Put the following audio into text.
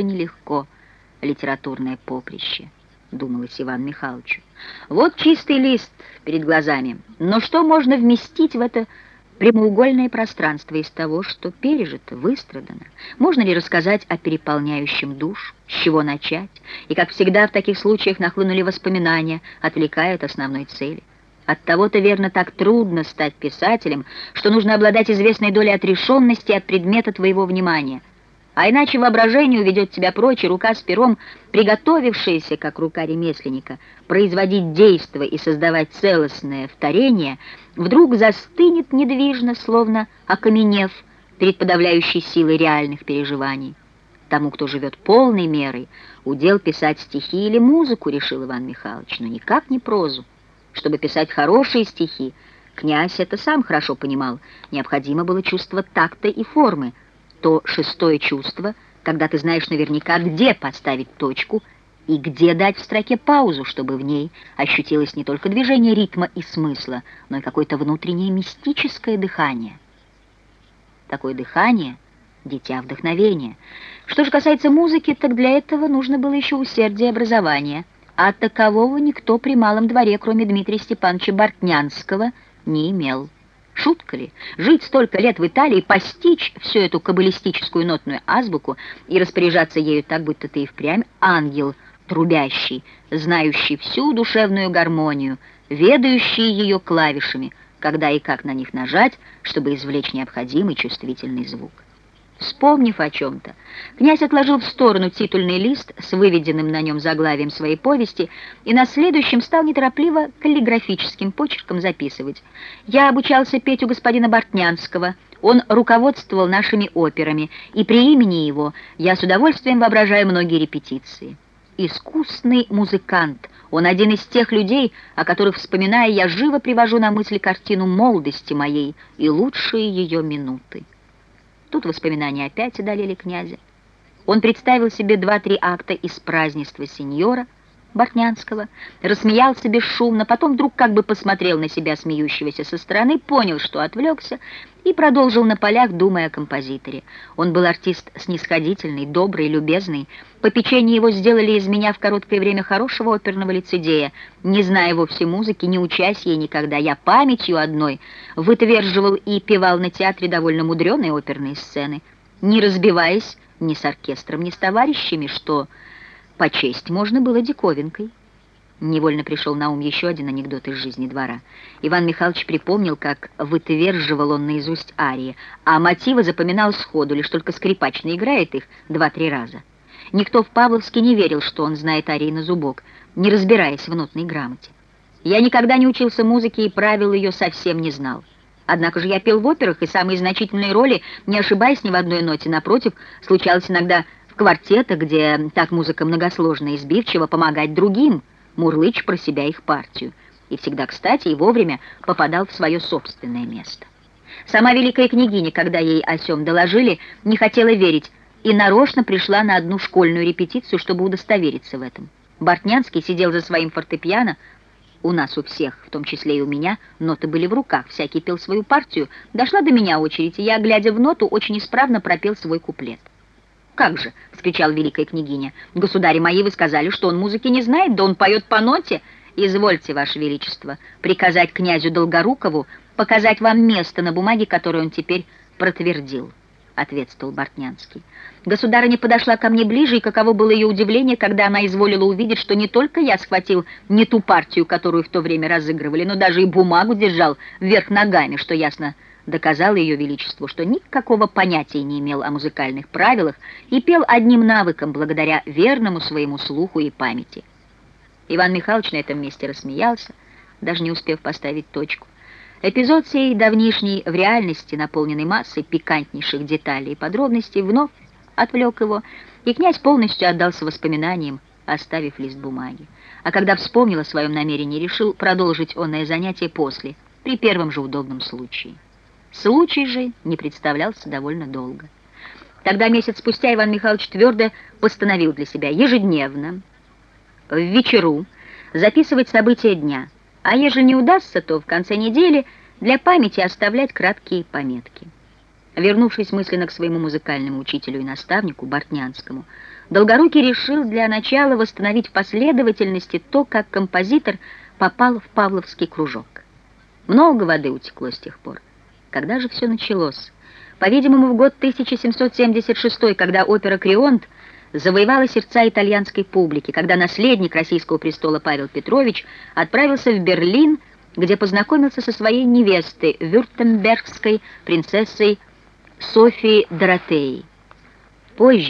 нелегко литературное поприще, думалось Иван Михайловичу. Вот чистый лист перед глазами, но что можно вместить в это прямоугольное пространство из того, что пережито, выстрадано? Можно ли рассказать о переполняющем душ, с чего начать? И, как всегда, в таких случаях нахлынули воспоминания, отвлекая от основной цели. От того-то, верно, так трудно стать писателем, что нужно обладать известной долей отрешенности от предмета твоего внимания — а иначе воображение уведет тебя прочь, и рука с пером, приготовившаяся, как рука ремесленника, производить действо и создавать целостное вторение, вдруг застынет недвижно, словно окаменев перед подавляющей силой реальных переживаний. Тому, кто живет полной мерой, удел писать стихи или музыку, решил Иван Михайлович, но никак не прозу. Чтобы писать хорошие стихи, князь это сам хорошо понимал, необходимо было чувство такта и формы, то шестое чувство, когда ты знаешь наверняка, где поставить точку и где дать в строке паузу, чтобы в ней ощутилось не только движение ритма и смысла, но и какое-то внутреннее мистическое дыхание. Такое дыхание — дитя вдохновения. Что же касается музыки, так для этого нужно было еще усердие образования, а такового никто при малом дворе, кроме Дмитрия Степановича Бортнянского, не имел. Шутка ли? Жить столько лет в Италии, постичь всю эту каббалистическую нотную азбуку и распоряжаться ею так, будто ты и впрямь ангел трубящий, знающий всю душевную гармонию, ведающий ее клавишами, когда и как на них нажать, чтобы извлечь необходимый чувствительный звук. Вспомнив о чем-то, князь отложил в сторону титульный лист с выведенным на нем заглавием своей повести и на следующем стал неторопливо каллиграфическим почерком записывать. «Я обучался петь у господина Бортнянского. Он руководствовал нашими операми, и при имени его я с удовольствием воображаю многие репетиции. Искусный музыкант, он один из тех людей, о которых, вспоминая, я живо привожу на мысль картину молодости моей и лучшие ее минуты. Тут воспоминания опять одолели князя. Он представил себе два-три акта из празднества сеньора Бортнянского, рассмеялся бесшумно, потом вдруг как бы посмотрел на себя смеющегося со стороны, понял, что отвлекся, и продолжил на полях, думая о композиторе. Он был артист снисходительный, добрый, любезный. Попечение его сделали из меня в короткое время хорошего оперного лицедея. Не зная вовсе музыки, не учась ей никогда, я памятью одной вытверживал и певал на театре довольно мудреные оперные сцены, не разбиваясь ни с оркестром, ни с товарищами, что по честь можно было диковинкой. Невольно пришел на ум еще один анекдот из жизни двора. Иван Михайлович припомнил, как вытверживал он наизусть арии, а мотивы запоминал сходу, лишь только скрипач играет их два-три раза. Никто в Павловске не верил, что он знает арии на зубок, не разбираясь в нотной грамоте. Я никогда не учился музыке и правил ее совсем не знал. Однако же я пел в операх, и самые значительные роли, не ошибаясь ни в одной ноте, напротив, случалось иногда в квартетах, где так музыка многосложная и сбивчива, помогать другим — мурлычь про себя их партию, и всегда кстати и вовремя попадал в свое собственное место. Сама великая княгиня, когда ей о сём доложили, не хотела верить, и нарочно пришла на одну школьную репетицию, чтобы удостовериться в этом. Бортнянский сидел за своим фортепиано, у нас у всех, в том числе и у меня, ноты были в руках, всякий пел свою партию. Дошла до меня очередь, и я, глядя в ноту, очень исправно пропел свой куплет. «Как же!» — вскричал великая княгиня. «Государи мои, вы сказали, что он музыки не знает, да он поет по ноте. Извольте, ваше величество, приказать князю Долгорукову показать вам место на бумаге, которое он теперь протвердил», — ответствовал Бортнянский. Государыня подошла ко мне ближе, и каково было ее удивление, когда она изволила увидеть, что не только я схватил не ту партию, которую в то время разыгрывали, но даже и бумагу держал вверх ногами, что ясно доказал ее величеству, что никакого понятия не имел о музыкальных правилах и пел одним навыком благодаря верному своему слуху и памяти. Иван Михайлович на этом месте рассмеялся, даже не успев поставить точку. Эпизод сей давнишний в реальности, наполненный массой пикантнейших деталей и подробностей, вновь отвлек его, и князь полностью отдался воспоминаниям, оставив лист бумаги. А когда вспомнил о своем намерении, решил продолжить онное занятие после, при первом же удобном случае. Случай же не представлялся довольно долго. Тогда месяц спустя Иван Михайлович твердо постановил для себя ежедневно, в вечеру, записывать события дня, а ежели не удастся, то в конце недели для памяти оставлять краткие пометки. Вернувшись мысленно к своему музыкальному учителю и наставнику, Бортнянскому, Долгорукий решил для начала восстановить в последовательности то, как композитор попал в Павловский кружок. Много воды утекло с тех пор. Когда же все началось? По-видимому, в год 1776, когда опера «Крионт» завоевала сердца итальянской публики, когда наследник российского престола Павел Петрович отправился в Берлин, где познакомился со своей невестой, вюртембергской принцессой Софией Доротеей. Позже,